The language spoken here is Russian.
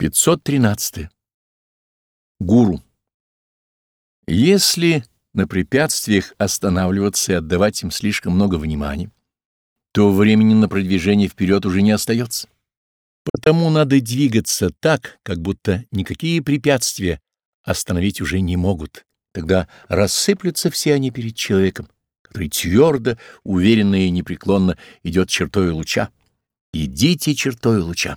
513. Гуру. Если на препятствиях останавливаться и отдавать им слишком много внимания, то времени на продвижение вперед уже не остается. Потому надо двигаться так, как будто никакие препятствия остановить уже не могут. Тогда рассыплются все они перед человеком, который твердо, уверенно и непреклонно идет чертой луча. Идите чертой луча.